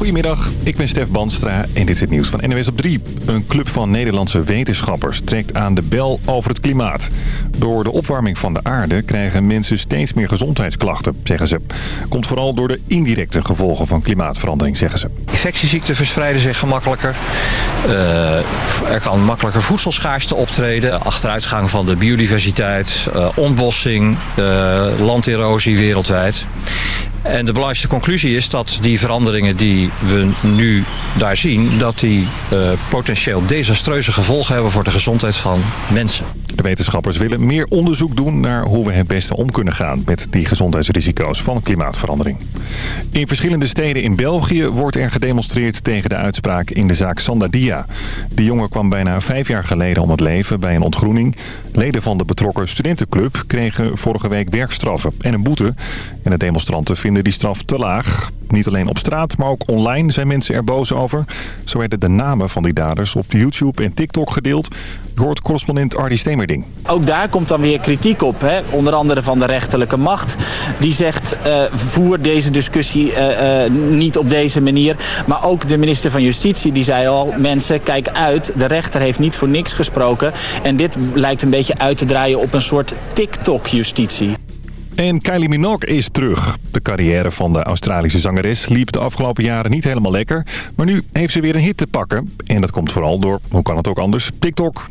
Goedemiddag, ik ben Stef Banstra en dit is het nieuws van NWS op 3. Een club van Nederlandse wetenschappers trekt aan de bel over het klimaat. Door de opwarming van de aarde krijgen mensen steeds meer gezondheidsklachten, zeggen ze. Komt vooral door de indirecte gevolgen van klimaatverandering, zeggen ze. Infectieziekten verspreiden zich gemakkelijker. Uh, er kan makkelijker voedselschaarste optreden. Achteruitgang van de biodiversiteit, uh, ontbossing, uh, landerosie wereldwijd. En de belangrijkste conclusie is dat die veranderingen die we nu daar zien... dat die uh, potentieel desastreuze gevolgen hebben voor de gezondheid van mensen. De wetenschappers willen meer onderzoek doen naar hoe we het beste om kunnen gaan... met die gezondheidsrisico's van klimaatverandering. In verschillende steden in België wordt er gedemonstreerd tegen de uitspraak in de zaak Sandadia. De jongen kwam bijna vijf jaar geleden om het leven bij een ontgroening. Leden van de betrokken studentenclub kregen vorige week werkstraffen en een boete. En de demonstranten die straf te laag. Niet alleen op straat, maar ook online zijn mensen er boos over. Zo werden de namen van die daders op YouTube en TikTok gedeeld. Je hoort correspondent Ardi Stemerding. Ook daar komt dan weer kritiek op. Hè? Onder andere van de rechterlijke macht. Die zegt, uh, voer deze discussie uh, uh, niet op deze manier. Maar ook de minister van Justitie die zei al... mensen, kijk uit, de rechter heeft niet voor niks gesproken. En dit lijkt een beetje uit te draaien op een soort TikTok-justitie. En Kylie Minogue is terug. De carrière van de Australische zangeres liep de afgelopen jaren niet helemaal lekker. Maar nu heeft ze weer een hit te pakken. En dat komt vooral door, hoe kan het ook anders, TikTok.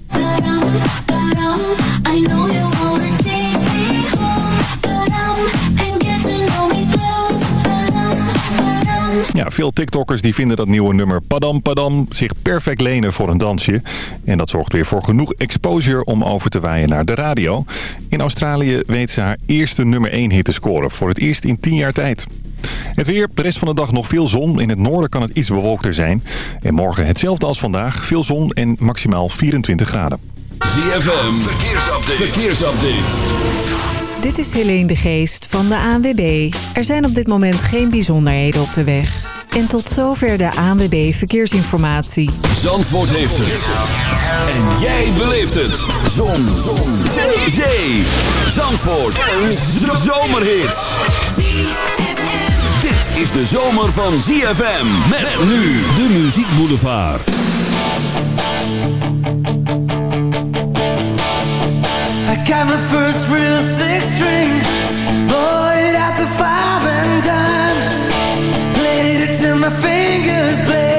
Ja, veel TikTokkers die vinden dat nieuwe nummer Padam Padam zich perfect lenen voor een dansje. En dat zorgt weer voor genoeg exposure om over te waaien naar de radio. In Australië weet ze haar eerste nummer 1 hit te scoren voor het eerst in 10 jaar tijd. Het weer, de rest van de dag nog veel zon. In het noorden kan het iets bewolkter zijn. En morgen hetzelfde als vandaag. Veel zon en maximaal 24 graden. ZFM, verkeersupdate. verkeersupdate. Dit is Helene de Geest van de ANWB. Er zijn op dit moment geen bijzonderheden op de weg. En tot zover de ANWB Verkeersinformatie. Zandvoort heeft het. En jij beleeft het. Zon. Zon. Zee. Zee. Zandvoort. Een zomerhit. Dit is de zomer van ZFM. Met nu de Muziek Boulevard. I got my first real six string Bought it at the five and dime fingers play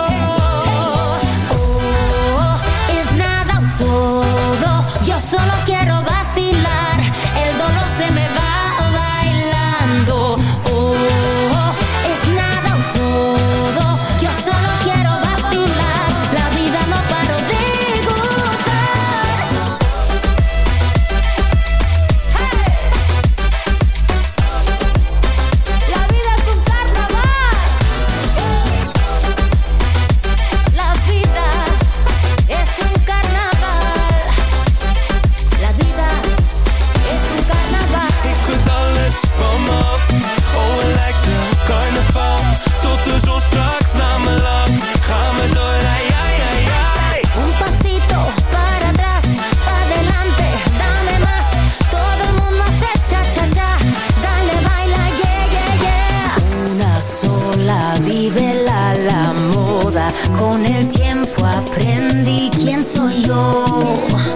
所左右。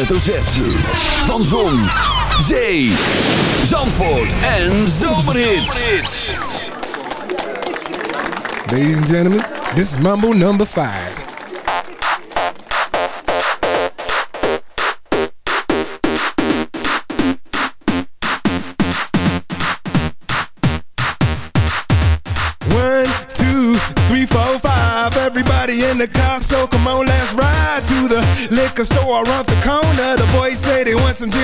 hoofdletter Z. Van Zon, Zee, Zandvoort en Zomerhits. Ladies and gentlemen, this is Mambo number 5.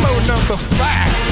Mambo number five.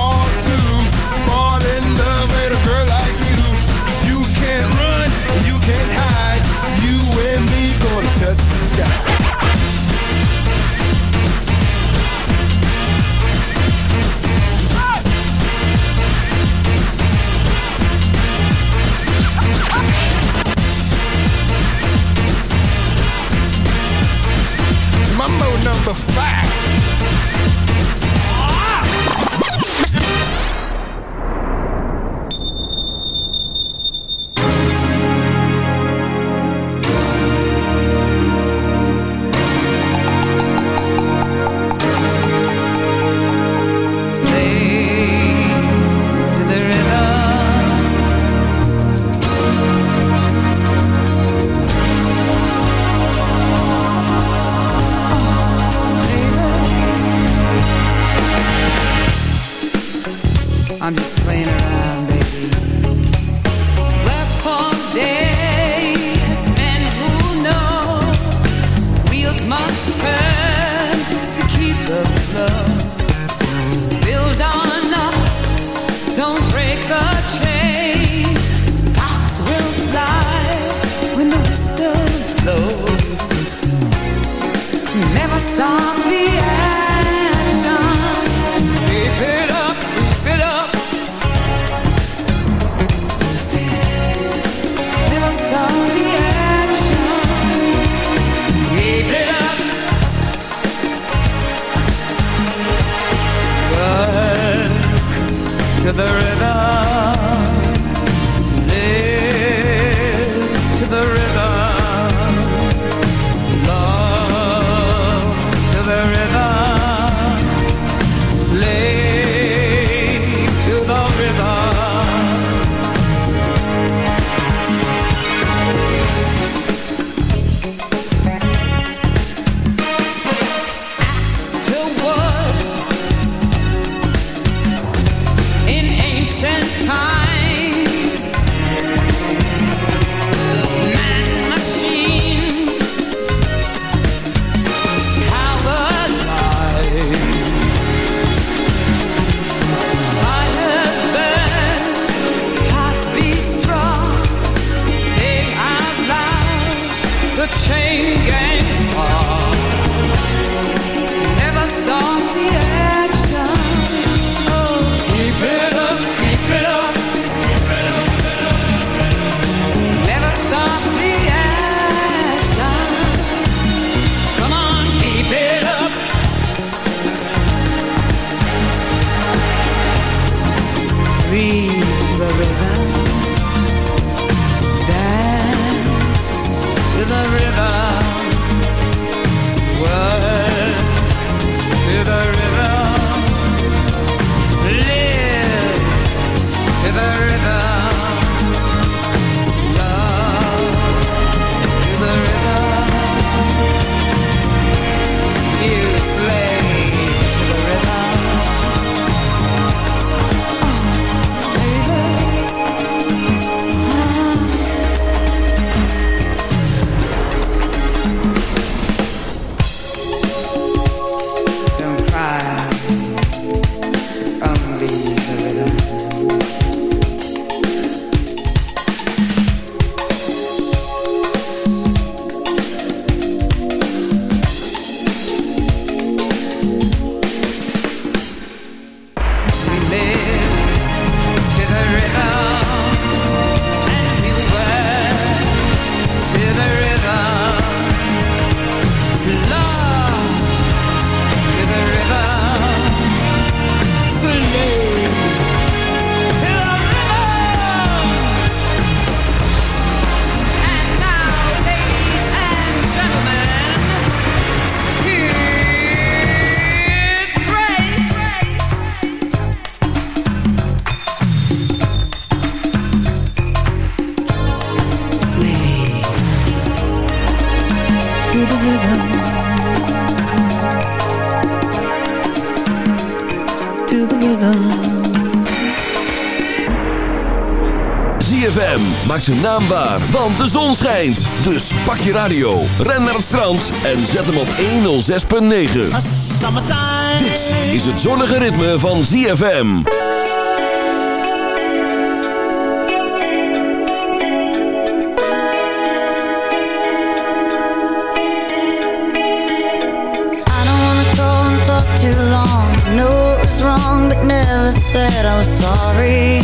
touch the sky. Mambo number five. maak zijn naam waar, want de zon schijnt. Dus pak je radio, ren naar het strand en zet hem op 106.9. Dit is het zonnige ritme van ZFM. wrong but never said I sorry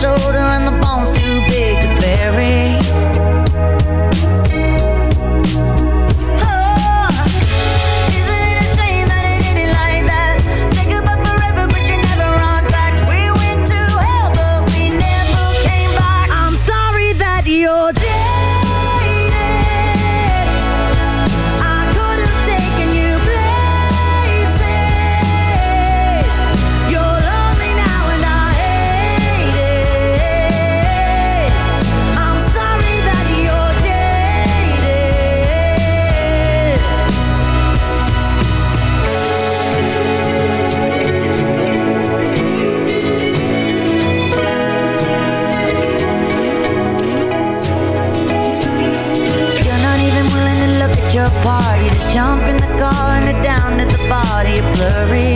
shoulder blurry.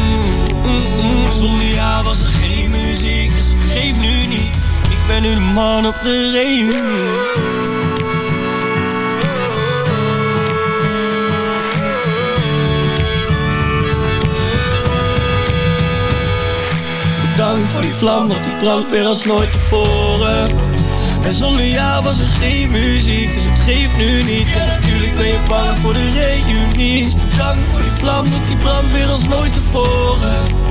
zonder jou was er geen muziek, dus geef nu niet. Ik ben nu de man op de reunie. Bedankt voor die vlam, want die brandt weer als nooit tevoren. En zonder jou was er geen muziek, dus het geeft nu niet. En natuurlijk ben je bang voor de reunie. Bedankt voor die vlam, want die brandt weer als nooit tevoren.